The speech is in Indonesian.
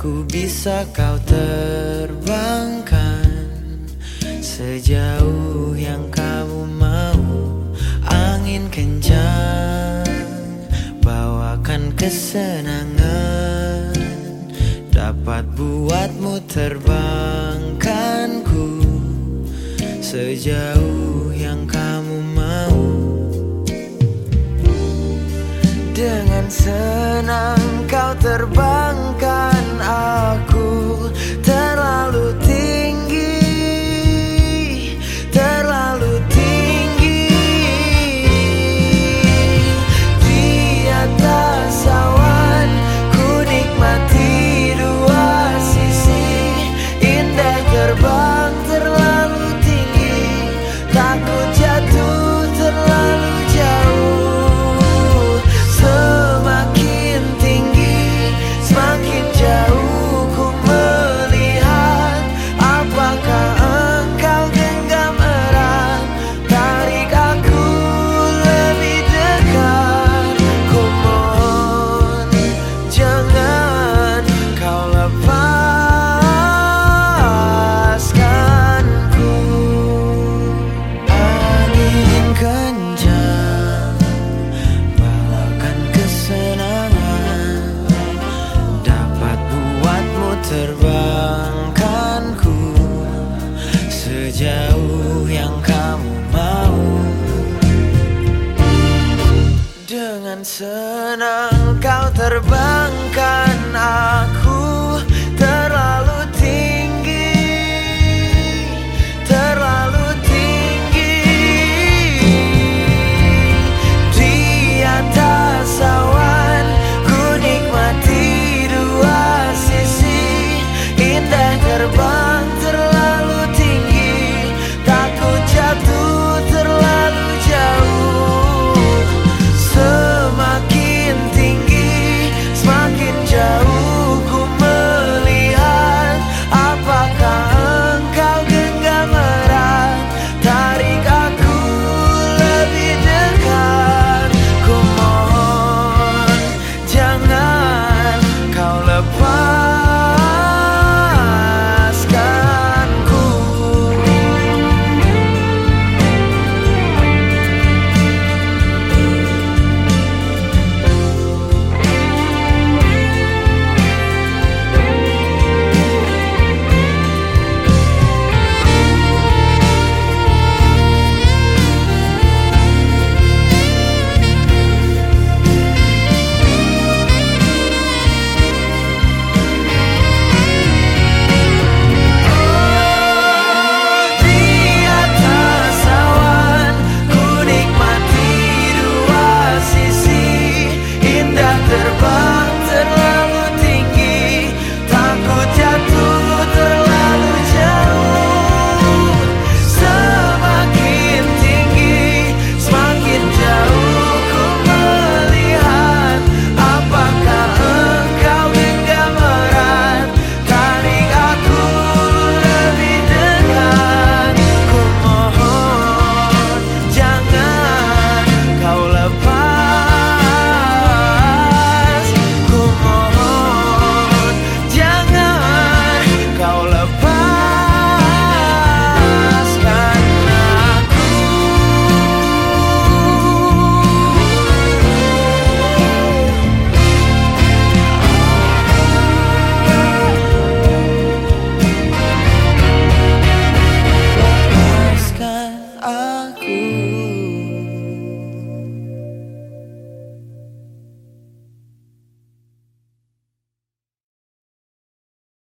Bisa kau terbangkan Sejauh yang kamu mau. Angin kencang Bawakan kesenangan. Dapat buatmu terbangkanku Sejauh yang kamu mau. Dengan senang kau terbangkan terbangkanku Sejauh yang kamu mau. Dengan senang